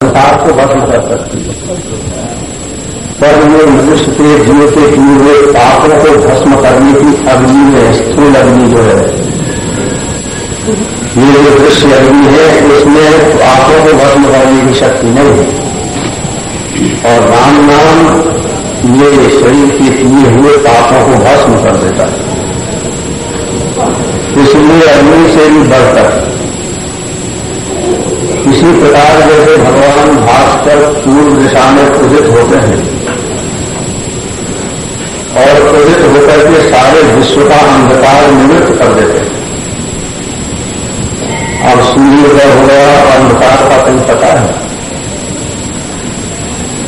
संसार को भस्म कर सकती है। पर ये मनुष्य के जीव के किए हुए पापों को भस्म करने की अग्नि है स्थूल अग्नि जो है, ये जो दृश्य अग्नि है, उसमें पापों को भस्म करने की शक्ति नहीं है। और राम नाम ये शरीर के किए हुए पापों को भस्म कर देता है। इसलिए अग्नि से भी बढ़कर इसी प्रकार जैसे भगवान भास्कर पूर्व दिशा में उदित होते हैं और उदित होकर के सारे विश्व का अंधकार निवृत्त कर देते हैं। अब सूर्योदय हो गया और अंधकार का कहीं पता है?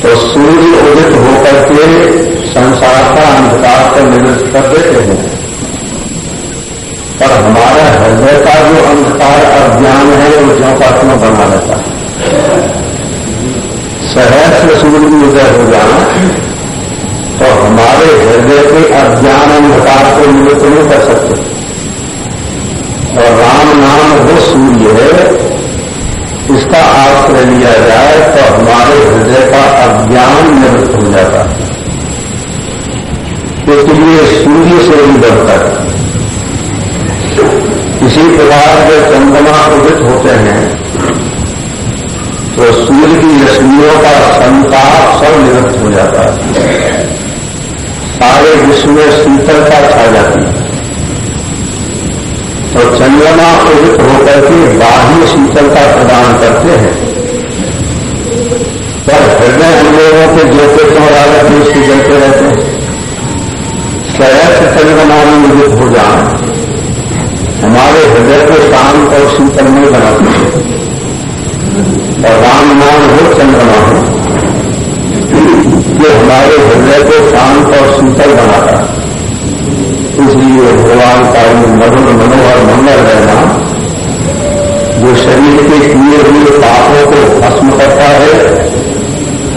तो सूर्य उदित होकर के संसार का अंधकार को निवृत्त कर देते हैं। पर हमारा हृदय का जो अंधकार अज्ञान है वो ज्यो का क्यों बना रहता है सहस्र सूर्य उदय हो जाना तो हमारे हृदय के अज्ञान अंधकार को निवृत्त नहीं कर सकते और राम नाम वो सूर्य है इसका आश्रय लिया जाए तो हमारे हृदय का अज्ञान निवृत्त हो जाता है। इसलिए सूर्य से ही बढ़ता है इसी प्रकार जब चंद्रमा उदित होते हैं तो सूर्य की रश्मियों का संताप सब निवृत्त हो जाता है। सारे विश्व में शीतलता छा जाती है। तो चंद्रमा उदित होकर के बाह्य शीतलता प्रदान करते हैं। पर हृदय लोगों के जोते तो राजत में उसकी जलते रहते हैं। सहस्त्र चंद्रमा में उदित हो जाए। हमारे हृदय को शांत और शीतल नहीं बना सकते और राम नाम हो चंद्रमा। हो ये हमारे हृदय को शांत और शीतल बनाता है। इसलिए भगवान का मधुर, मनोहर, मंगल रहना जो शरीर के किए हुए पापों को भस्म करता है,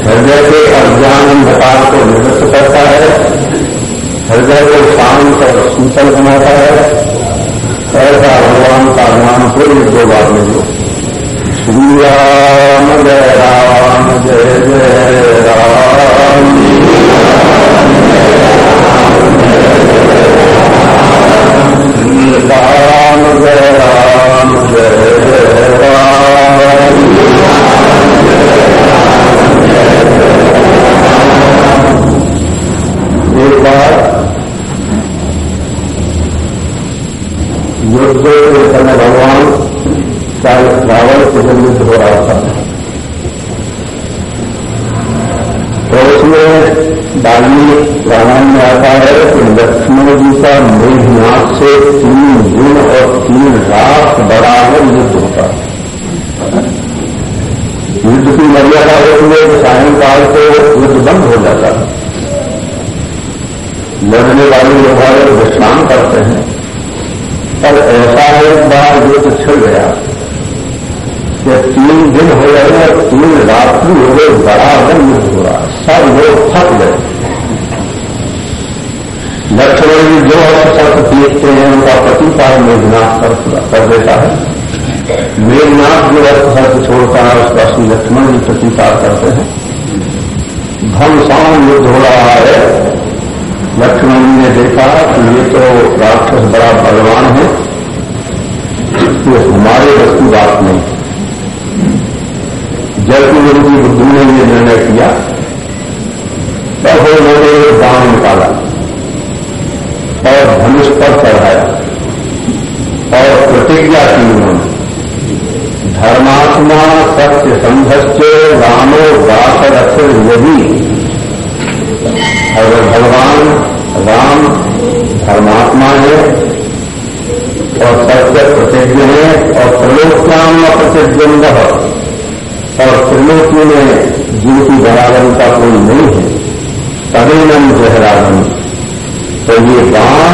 हृदय के अज्ञान अंधकार को निवृत्त करता है, हृदय को शांत और शीतल बनाता है। ऐसा भगवान का नाम पूरी दो बार में जो राम जय राम जय जय राम राम जय राम जय जय राम एक बार युद्ध के समय भगवान चाहे युद्ध हो रहा था तो उसमें बाली रामायण में आता है कि लक्ष्मण जी का मेघनाथ से तीन दिन और तीन रात बराबर युद्ध होता युद्ध की मर्यादा होती है कि सायंकाल को युद्ध बंद हो जाता है लड़ने वाले लोग विश्राम करते हैं पर ऐसा एक बार युद्ध छिड़ गया। कि तीन दिन हो गए और तीन रात्रि हो गए बराबर युद्ध हो रहा। सब लोग थक गए। लक्ष्मण जी जो अवसर देखते हैं उनका प्रतिपाल मेघनाथ कर, कर देता है। मेघनाथ जो अर्थ छोड़ता है उसका श्री लक्ष्मण जी प्रतिपाल करते हैं। घमसान युद्ध हो रहा है। लक्ष्मण जी ने देखा कि ये तो राक्षस बड़ा बलवान है। तो हमारे वस्तु बात नहीं। जबकि उनकी बुद्धि ने ये निर्णय किया तब उन्होंने एक बाण निकाला और धनुष पर चढ़ाया और प्रतिज्ञा की उन्होंने। धर्मात्मा सत्य संघर्ष रामो रक्षण यदि अगर भगवान राम धर्मात्मा है और सत्य प्रतिज्ञ है और त्रिलोक्याम प्रतिज्ञ और त्रिलोकी में जिनकी बराबरी का कोई नहीं है। तदेनम जहरागन तो ये बाण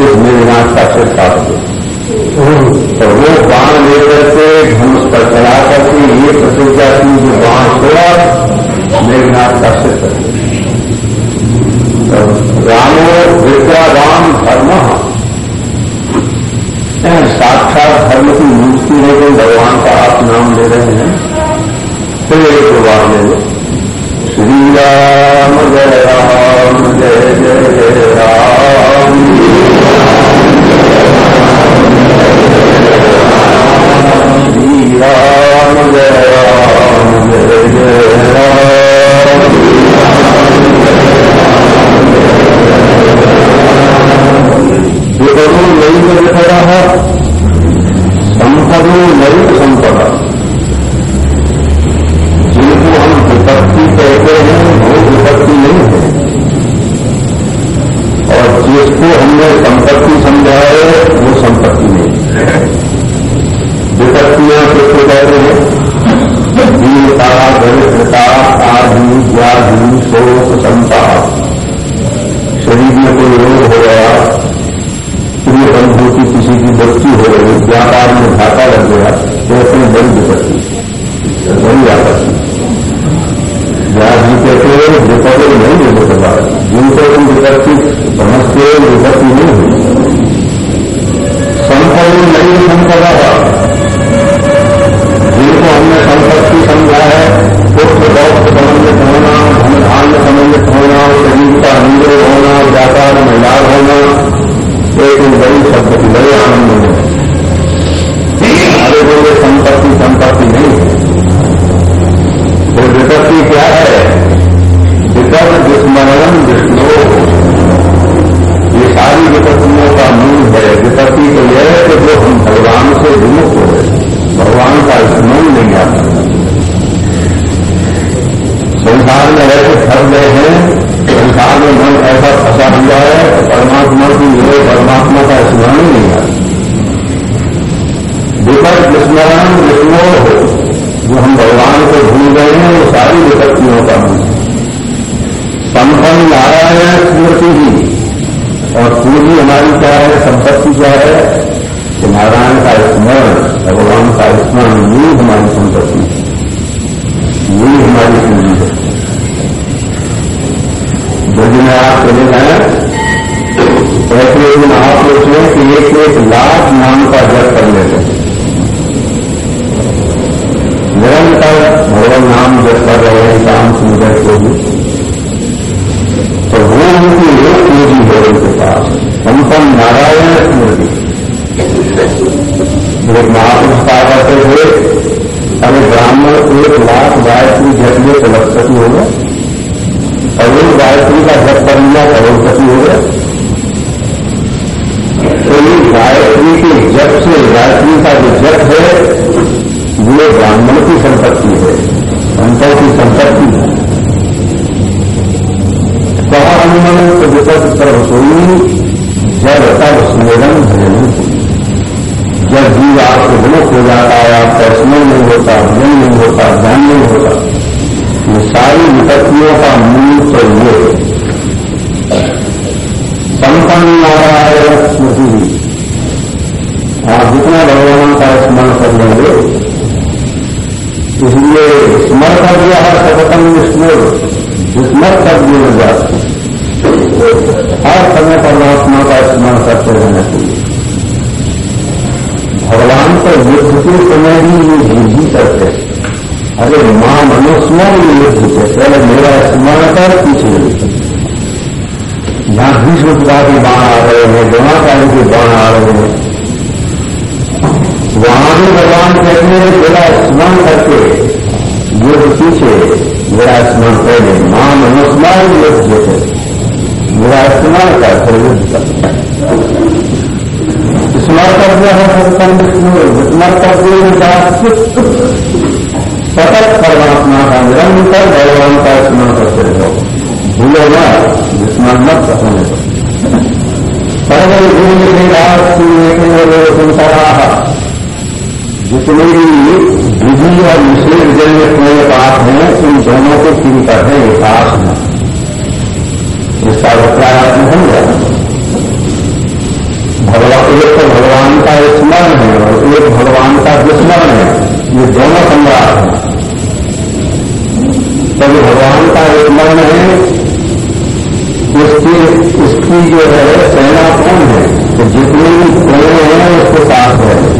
उस मेघनाथ का सिर काट दे तो वो बाण लेकर के धनुष पर चला करके ये प्रतिज्ञा की जो बाण छोड़ा मेघनाथ का सिर कर रामो राम धर्म साक्षात धर्म की मूर्ति है जो भगवान का आप नाम ले रहे हैं। ले लो श्री राम जय राम जय जय राम। स्मरण आता संसार में ऐसे फंस गए हैं संसार में मन ऐसा फंसा हुआ है तो परमात्मा की ये परमात्मा का स्मरण ही नहीं आता विपद विस्मरण विष्णु हो जो हम भगवान को भूल गए हैं वो सारी विपत्तियों का मूल संपन्न नारायण स्मृति ही और पूरी हमारी क्या है संपत्ति क्या है कि नारायण का स्मरण, भगवान का स्मरण ये हमारी संपत्ति है। ये हमारी पूंजी है। यदि में आप चले जाए ऐसे एक महापुरुष हैं कि एक एक लाख नाम का जप कर लेते हैं। निरंतर भगवान नाम जप कर रहे हैं काम सुंदर को भी। तो वो उनकी एक पूंजी है उनके पास। संपन्न नारायण स्मृति करते हुए, अरे ब्राह्मण एक लाख गायत्री जप में करोड़पति हो गया करोड़ गायत्री का जप कर लिया करोड़पति हो गया तो ये गायत्री के जप से गायत्री का जो जप है, ये ब्राह्मण की संपत्ति है, संतों की संपत्ति है। कहा अनुमन तो विपद सर्वसोई जब तब स्मरण भजन जब जीव आपको विमुख हो जाता है आपका स्मरण नहीं होता भजन नहीं होता ध्यान नहीं होता। ये सारी विपत्तियों का मूल तो ये है। संपन्न नारायण स्मृति आप जितना भगवान का स्मरण कर लेंगे, इसलिए स्मर कर दिया है सततम विष्णु विस्मर कर दिए जाते हर समय परमात्मा का स्मरण करते रहना चाहिए भगवान तो युद्ध के समय ही ये युद्ध ही करते अरे युद्ध थे पहले मेरा स्मरण कर पीछे यहाँ भीष्म पिता के बाण आ रहे हैं द्रोणाचार्य के बाण आ रहे हैं, वहाँ भी भगवान कहते हैं, मेरा स्मरण करके युद्ध पीछे, मेरा स्मरण पहले माँ मनुस्मर युद्ध थे मेरा स्मरण कर फिर युद्ध कर स्मरण कर दिया है सत्संग स्मरण कर दिया सतत परमात्मा का निरंतर भगवान का स्मरण करते रहो। भूलो न स्मरण मत होने पर सर्व भूमि संसारा जितने भी विधि और विशेष जन्य पूरे पाठ हैं, उन दोनों को करते हैं पास में इसका वक्रात्म हो। गया भगवान, एक तो भगवान का स्मरण है और एक भगवान का विस्मरण भगवान का एक मन है, उसकी उसकी जो है, सेना कौन है? तो जितने भी कोने है, उसके साथ है।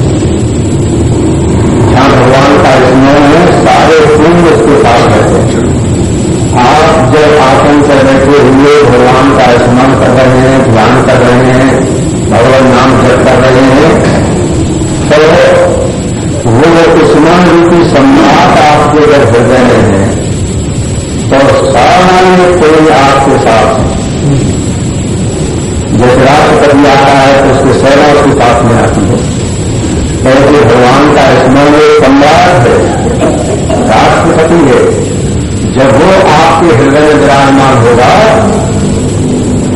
आपके हृदय में विराजमान होगा।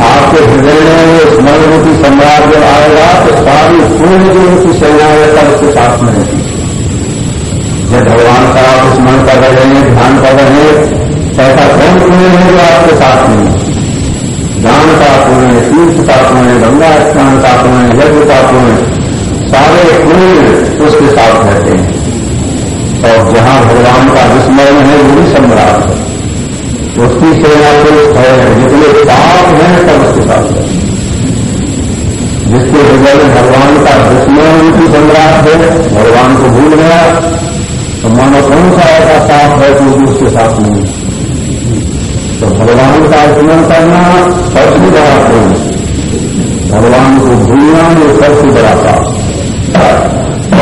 आपके हृदय में वो स्मरण रूपी सम्राट जब आएगा तो सारी पूर्ण जो उनकी सेनाएँ तब उसके साथ में रहती जब भगवान का आप स्मरण कर रहे हैं, ध्यान कर रहे हैं तो ऐसा कौन पुण्य है जो आपके साथ में ज्ञान का पुण्य तीर्थ का पुण्य गंगा स्नान का पुण्य यज्ञ का पुण्य सारे पुण्य उसके साथ रहते हैं। और जहाँ भगवान का विस्मरण है वो भी सम्राट है। उसकी सेना पुरुष है जितने पाप हैं, सब उसके साथ है। जिसके हृदय में भगवान का दुश्मन उनकी सम्राट है, भगवान को भूल गया तो मानो कौन सा ऐसा पाप है कि वो उसके साथ नहीं तो भगवान का स्मरण करना सबसे बड़ा पुण्य भगवान को भूलना ये सबसे बड़ा पाप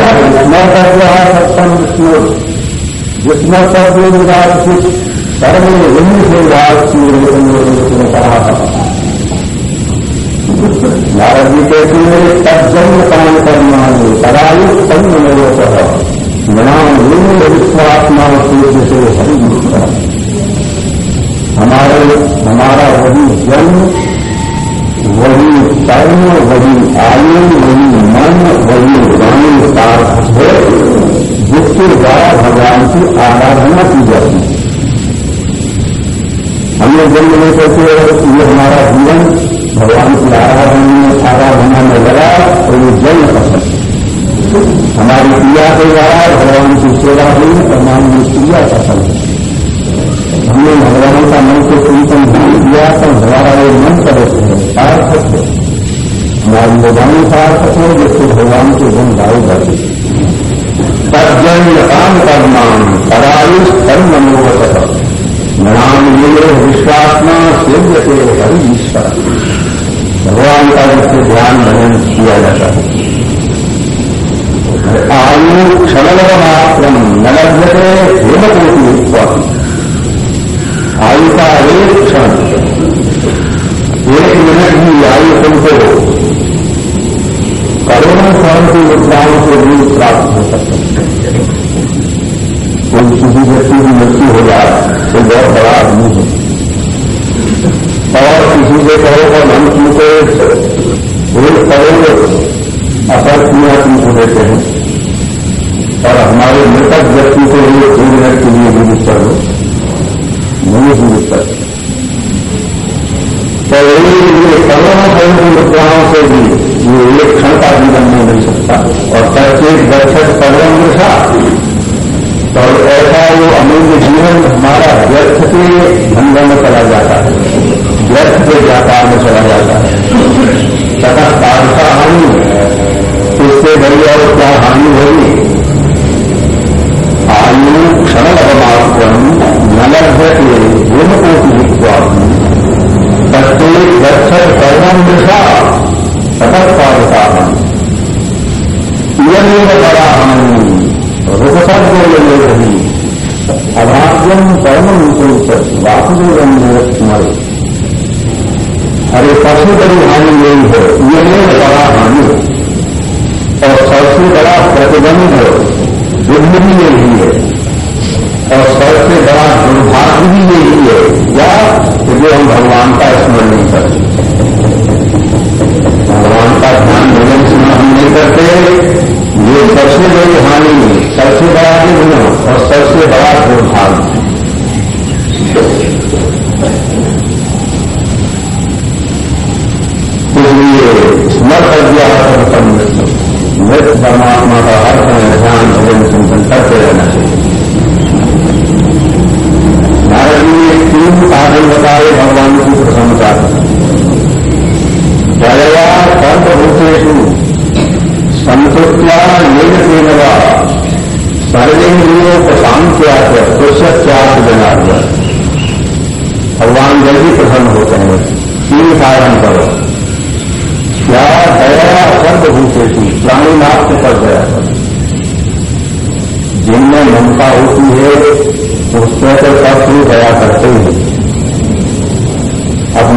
स्मरण कर रहा है सत्संग जिसमें सब लोग कर्म वही से काम करना है विश्वात्मा सूर्य से हरि हमारे, हमारा वही जन्म, वही कर्म, वही आयु, वही मन, वही वाणी सार्थ है, जिसके द्वारा भगवान की आराधना की जाती है। हमने जन्म नहीं करते ये हमारा जीवन भगवान की आराधना में आराधना में लगा तो ये जन्म पसंद हमारी क्रिया के द्वारा भगवान की सेवा हुई तो हमारी क्रिया सफल हमने भगवान का मन को चिंतन नहीं किया तो हमारा ये मन पवित्र है, सार्थक है। हमारी वाणी सार्थक है, जिससे भगवान के गुण गाए जाते तजन काम करना परायुष कर्म मनोगत नाम ये विश्वात्मा सिद्ध से हरि ईश्वर भगवान का जिससे ध्यान भजन किया जाता है। आयु क्षणलव मात्र न लभ्यते हेमकोटि आयु का एक क्षण। एक मिनट की आयु तुमको करोड़ों साल की मुद्राओं के लिए प्राप्त हो सकते कोई किसी व्यक्ति की मृत्यु हो जाए तो बहुत बड़ा आदमी है। और किसी से कहो तो हम तुमको एक करोड़ असर किया तुमको देते हैं और हमारे मृतक व्यक्ति को दो मिनट के लिए जीवित कर दो नहीं जीवित कर तो करोड़ों करोड़ मुद्राओं से भी ये एक क्षण का जीवन नहीं मिल सकता। और प्रत्येक दर्शक करोड़ वो अमूल्य जीवन हमारा व्यर्थ के धंधों में चला जाता है, व्यर्थ के व्यापार में चला जाता है। तथा तारसा हानि, इससे बड़ी और क्या हानि होगी? आयु, क्षण अवमात्रम नलभ्यते गुणकोटि प्रत्येक दर्शक कर्म दिशा सतत तारसा इयमेव बड़ा हानि रूपसर्गो रही अभाग्यम कर्म निकुंच वासुदेवम स्मर अरे सबसे बड़ी हानि यही है, ये नहीं बड़ा हानि है। और सबसे बड़ा प्रतिबंध बुद्धि भी यही है। और सबसे बड़ा दुर्भाग्य भी यही है, या जो हम भगवान का स्मरण नहीं करते।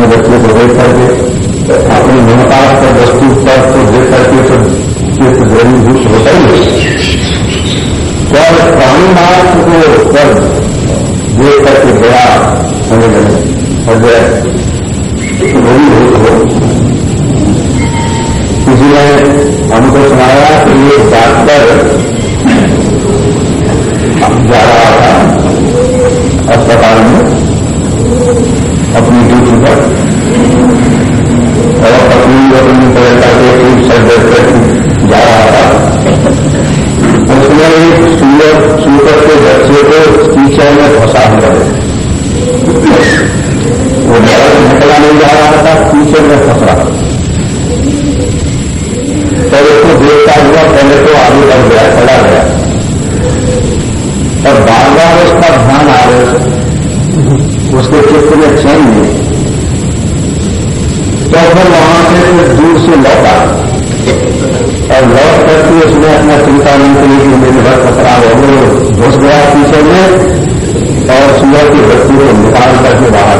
अपने बच्चे को देख करके, अपनी ममता पर, वस्तु पर को देख करके तो चित्त द्रवीभूत होता ही पर प्राणी मार्ग को पर देख करके होने लगे हृदय द्रवीभूत हो? किसी ने हमको सुनाया कि ये डॉक्टर जा रहा था अस्पताल में, अपनी ड्यूटी और अपनी अपनी प्रयता के जा रहा था उसने एक के बच्चे को टीचर में फंसा हुआ है वो निकला नहीं जा रहा था टीचर में फंसा तो उसको देखता हुआ पहले तो आगे बढ़ गया चला गया और बार बार उसका ध्यान हो घुस गया पीछे में और सूरज की बच्ची को निकाल करके बाहर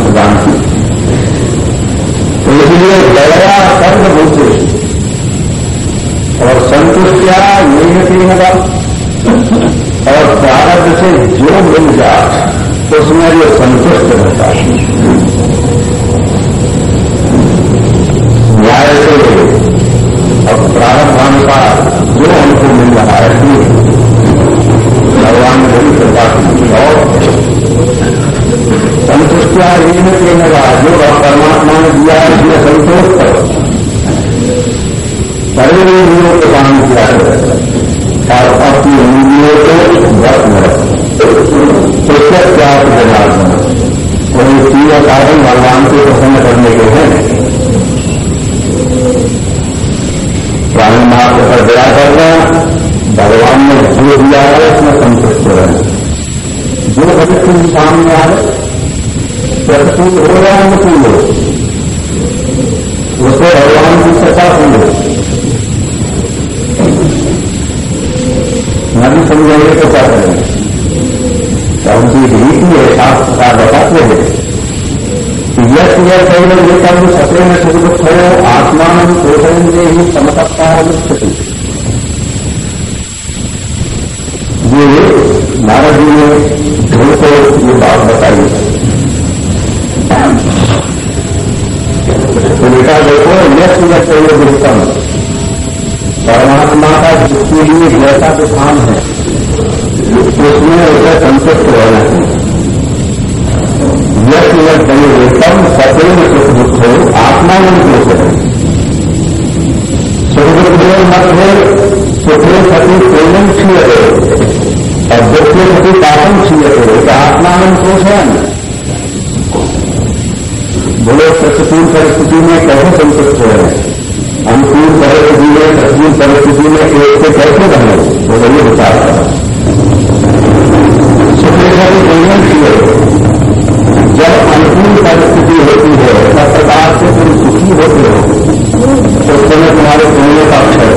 प्रदान की। तो इसलिए दया बोलते और संतुष्टिया नहीं होगा। और प्रारब्ध से जो मिल जाए, उसमें जो संतुष्ट रहता है। न्याय से और प्रारब्धानुसार जो हमको मिल रहा है, भगवान बड़ी कृपा की और संतुष्टिया ऋण के लगा जो परमात्मा ने दिया है इसमें संतोष करो। बड़े इंद्रियों को काम किया है। और अपनी इंद्रियों को व्रत में रखो। त्याग जनार्दन और ये तीनों साधन भगवान को प्रसन्न करने के हैं। प्राणी मार्ग पर दया करना, भगवान ने जो दिया है, उसमें संतुष्ट रहना। जो भविष्य सामने आ रहे प्रतिकूल हो या अनुकूल हो। उसको भगवान की सत्ता सुनो नहीं समझेंगे तो क्या करेंगे तो उनकी रीति है शास्त्र बताते हैं। कि यह केवल ये कर्म सत्य में सुख दुख हो आत्मान पोषेंगे ही समसत्ता स्थिति। ये नारद जी ने ध्रुव को ये बात बताई। है बेटा देखो यश यश उत्तम परमात्मा का जिसके लिए जैसा स्थान है, उसमें उसे संतुष्ट रहना चाहिए यश यश उत्तम सदैव सुख दुख हो, आत्मा में दोष है। सुख दुख मत है सुखे सती प्रेम छीय और दुखे सती पापम छीय आत्मा में दोष है बोले प्रतिकूल परिस्थिति में कैसे संतुष्ट हो रहे हैं? अनुकूल परिस्थिति में, प्रतिकूल परिस्थिति में एक से कैसे बने? वो बड़ी विचार करा। सुप्रेखा की जीवन की जब अनुकूल परिस्थिति होती है सब प्रकार से तुम सुखी होते हो तो उस समय तुम्हारे पुण्य का अक्षर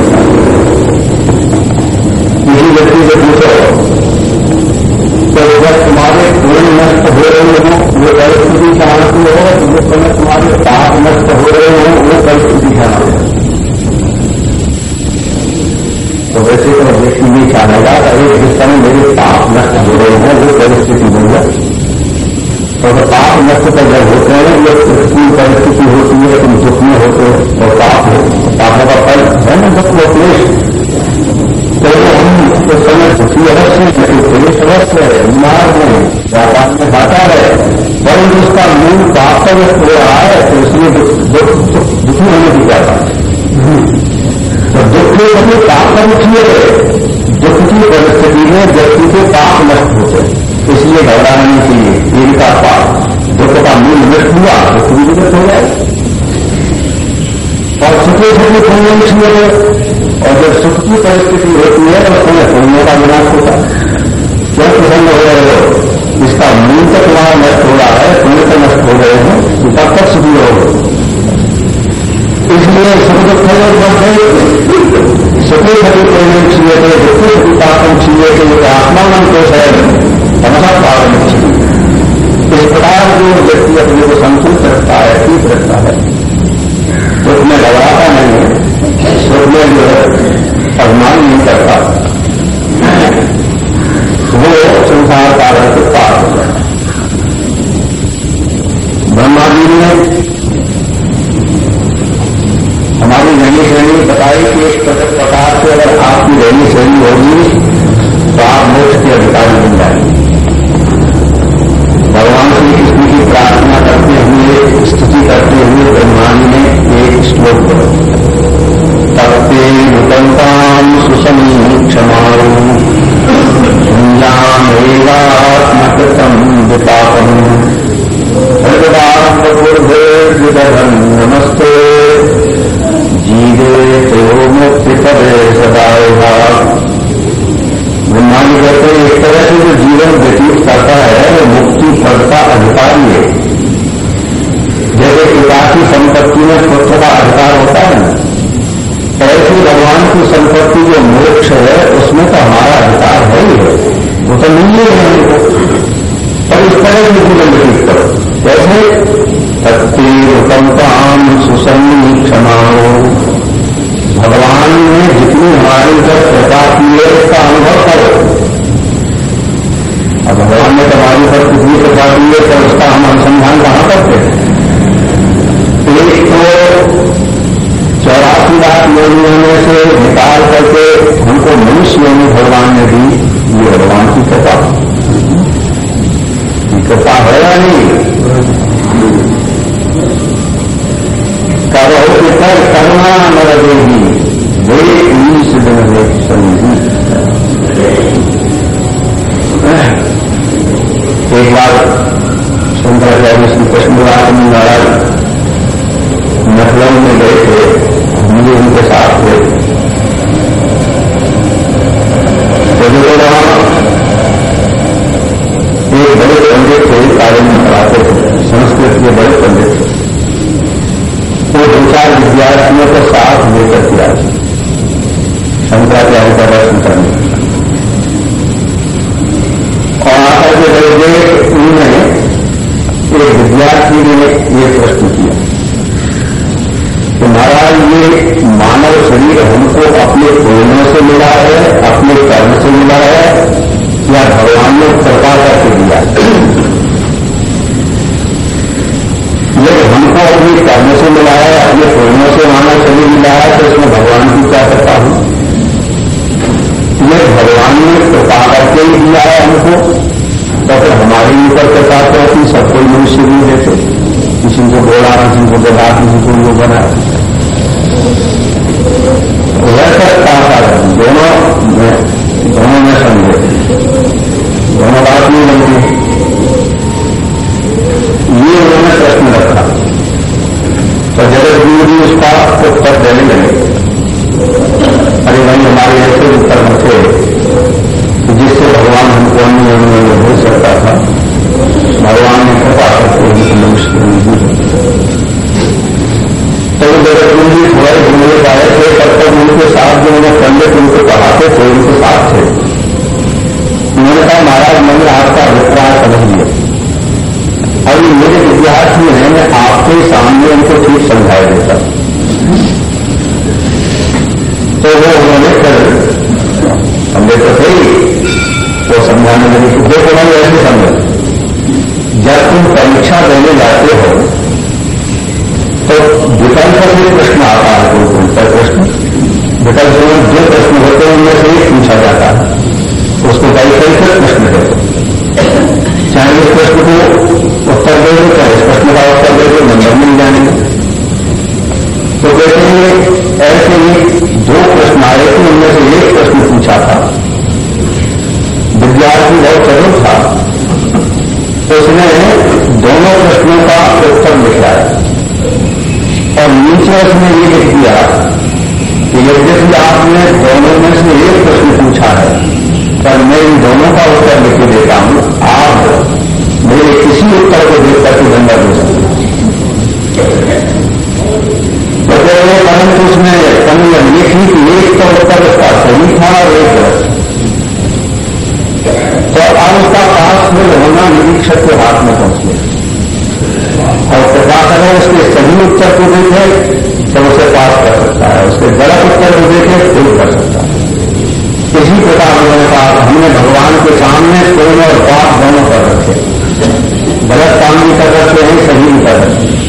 किसी व्यक्ति से पूछो तो जब तुम्हारे पूर्ण नष्ट हो रहे हो वो परिस्थिति चाहती हो में मेरे पाप नष्ट हो रहे हैं, वो परिस्थिति में और पाप नष्ट पर जब होते हैं, ये प्रतिकूल परिस्थिति होती है, तुम दुख में होते हो और पाप हो। पापों का फल है ना, दुख वो क्लेश। तो हम तो समय दुखी अवश्य है क्लेश अवश्य है, मार्ग में व्यापार में घाटा है। पर उसका मूल पाप का जब हो रहा है तो इसलिए दुखी होने की जाता है। तो दुख के अपने पाप का मुख्य है। ऐसी परिस्थिति में व्यक्ति को पाप नष्ट होते जाए इसलिए घबराने के लिए जीविका पाप दुख का मूल नष्ट हुआ तो पूरी विगत हो जाए। और सुखे सुखे पुण्य नहीं और जब सुख की परिस्थिति होती है तो समय पुण्य का विनाश होता है। क्या प्रसन्न हो रहे हो? इसका मूल तक वहाँ नष्ट हो रहा है, पुण्य तो नष्ट हो गए हैं तो तब भी हो इसलिए सुख दुख है। सभी प्रेम चाहिए थे दुख सुखी पापन चाहिए थे ये आत्मानंद को है तमसा पावन इस प्रकार जो व्यक्ति अपने को संतुष्ट रखता है, ठीक रखता है तो उसमें लगाता नहीं है संपत्ति में पुत्र का अधिकार होता है। ना ऐसी भगवान की संपत्ति जो मोक्ष है, उसमें तो हमारा अधिकार है ही है। वो तो नहीं है पर इस तरह की जीवन व्यतीत करो। कैसे तत्तीर्कंपाम सुसन्नी क्षमाओ भगवान शंकराचार्य श्री कृष्णराज महाराज लखनऊ में गए थे मुझे उनके साथ थे। एक बड़े पंडित थे कार्य में पढ़ाते थे। संस्कृत के बड़े पंडित थे। वो दो चार विद्यार्थियों को साथ लेकर किया शंकराचार्य का दर्शन करने। और आकर के रहे उन्होंने एक विद्यार्थी ने ये प्रश्न किया। कि महाराज ये मानव शरीर हमको अपने प्रेरणों से मिला है, अपने कर्म से मिला है, या भगवान ने कृपा करके दिया लेकिन हमको अपने कर्म से मिला है, अपने पूर्णों से मानव शरीर मिला है तो इसमें भगवान की क्या करता हूँ ये भगवान ने कृपा करके ही दिया है हमको। तो फिर हमारे ऊपर कृपा करती सब कोई मनुष्य नहीं देते किसी को बोला, किसी को बोला, किसी को वो बना वैसे कारण दोनों दोनों में समझे दोनों बात नहीं बनती। ये उन्होंने प्रश्न रखा। तो जगत गुरु जी उसका उत्तर देने लगे, अरे भाई, हमारे ऐसे उत्तर थे। भगवान हमको अन्य अन्य हो सकता था। भगवान ने कृपा करके उनको मनुष्य दी तो जगत गुरु जी थोड़ा घूमने पाए थे, तब तक उनके साथ जो उन्हें पंडित उनको पढ़ाते थे, उनके साथ थे। उन्होंने कहा, महाराज, मैंने आपका अभिप्राय समझ लिया। अभी मेरे विद्यार्थी हैं मैं आपके सामने उनको ठीक समझाया देता तो वो उन्होंने कर हमने तो सही वो समझाने लगे कि देखो भाई ऐसे समझ। जब तुम परीक्षा देने जाते हो तो विकल्प से प्रश्न आता है तुमको उत्तर प्रश्न? विकल्प में जो प्रश्न होते हैं, उनमें से एक पूछा जाता है। उसको कई कई प्रश्न है। चाहे इस प्रश्न को उत्तर दे दो, चाहे इस प्रश्न का उत्तर दे दो, नंबर मिल जाएँगे। तो कहते हैं, ऐसे ही दो प्रश्न आए थे उनमें से एक प्रश्न पूछा था। ये आदमी बहुत सरल था। तो उसने दोनों प्रश्नों का उत्तर लिखा है। और नीचे उसने ये लिख दिया कि यद्यपि आपने दोनों में से एक प्रश्न पूछा है, पर मैं इन दोनों का उत्तर लिख देता हूँ। आप मेरे किसी उत्तर को देख की धंधा दे सकते परंतु उसमें कमी लिखी कि एक तो उत्तर उसका सही था और एक तो अब उसका पास में होना निरीक्षक के हाथ में पहुँच और प्रकाशन है उसके सही उत्तर को देखे तो उसे पास कर सकता है। उसके गलत उत्तर को देखे तो कर सकता है। इसी प्रकार उन्होंने कहा, हमने भगवान के सामने पूर्ण और पाप दोनों कर रखे गलत काम भी कर रखे हैं, सही भी कर रखे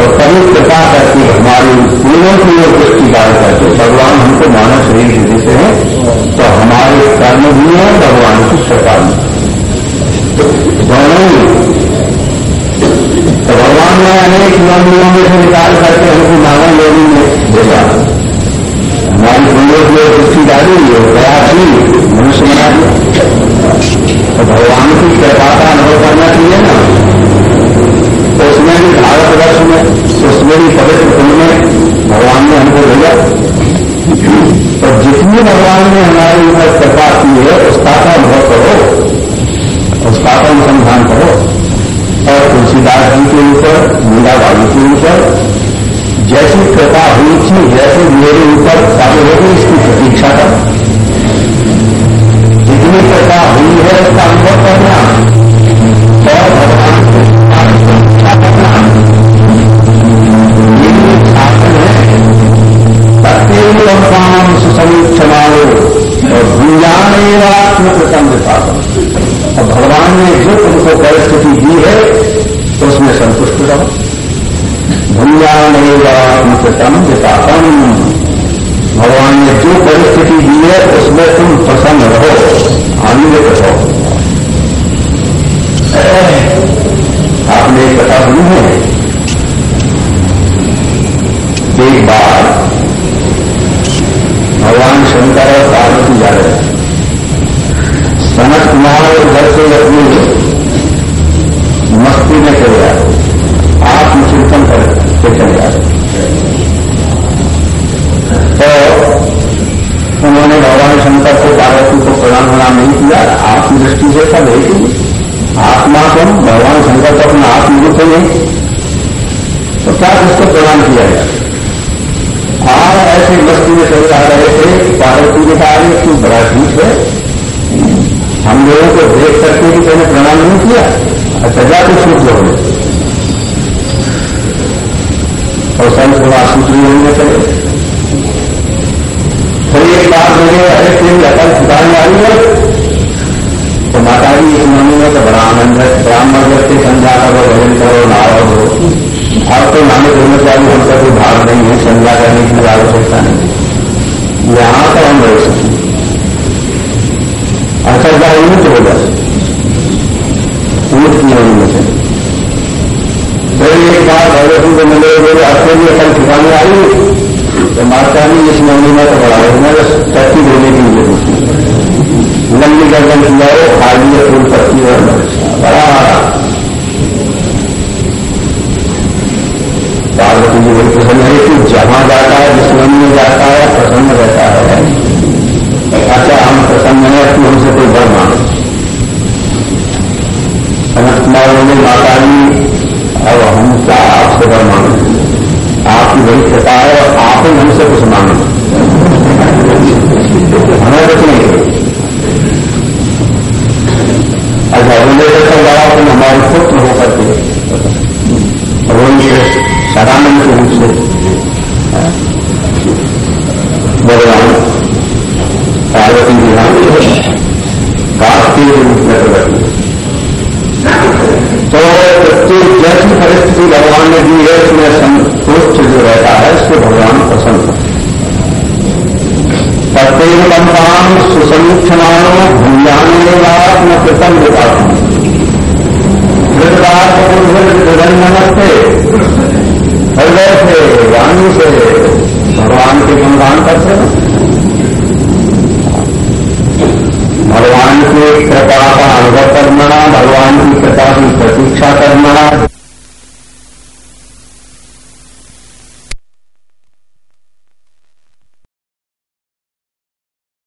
तो कभी कृपा करके हमारी पूर्णों की ओर दृष्टि डाल करके भगवान हमको मानव शरीर से देते हैं तो हमारे कर्म भी हैं, भगवान की कृपा भी दोनों तो भगवान ने अनेक योगियों में से निकाल करके हमको मानव योगी में भेजा। हमारी पूर्णों की ओर दृष्टि डाली और गया भी मनुष्य तो भगवान की कृपा का अनुभव करना चाहिए ना। तो उसमें भी भारत वर्ष में उसमें भी शंकर और पार्वती जा रहे सनत कुमार घर से अपनी मस्ती में चले आए आत्मचिंतन कर के चले आए तो उन्होंने भगवान शंकर को पार्वती को प्रणाम प्रणाम नहीं किया आत्मदृष्टि से सब एक आत्मा को भगवान शंकर को अपना आत्मरूप नहीं तो क्या उसको प्रणाम किया और ऐसे मस्ती में चल रहे थे, पार्वती ने कहा कि बड़ा ठीक है। हम लोगों को देख करके भी तेने प्रणाम नहीं किया अच्छा जा तो सूख हो और संत थोड़ा सूत्री होने चले फिर एक बात मुझे अरे तेरी अकल छुटाने वाली है? तो माता जी इस मम्मी में तो बड़ा आनंद है, ब्राह्मण व्यक्ति संध्या करो भजन करो नाव हो। और तो माने दोनों चाहिए हमका कोई भाग नहीं है संज्ञा करने की आवश्यकता नहीं है। यहाँ पर हम रह सकते क्या ऊँट हो जाए ऊँट की होनी में फिर एक बार भगवती को मिले बोले आपके लिए कल ठिकाने आई तो माता ने इस महीने में तो बड़ा है। मैंने टट्टी देने की पूछी लंबी गर्दन किया हो खाली फूल पत्ती और बड़ा पार्वती जी बड़ी प्रसन्न है कि जहाँ जाता है जिस मन में जाता है प्रसन्न रहता है अच्छा हम प्रसन्न है कि हमसे कोई बर मांगे अनंत कुमार ने माता जी अब हम क्या आपसे बर मांगे आपकी बड़ी कृपा है। और आप ही हमसे कुछ मांगे हमें कुछ नहीं अच्छा बड़ा तुम हमारे पुत्र होकर के सदानंद के रूप से भगवान पार्वती जी कार्तिक के रूप में प्रकट तो प्रत्येक जैसी परिस्थिति भगवान ने दी है उसमें संतुष्ट जो रहता है, उसको भगवान पसंद प्रत्येक पंपान सुसमीक्षमाणों भूयाने न कृतम विकास नमस्ते हृदय से वाणी से, भगवान के गुणगान करते हैं भगवान की कृपा का अनुभव करना, भगवान की कृपा की प्रतीक्षा करना।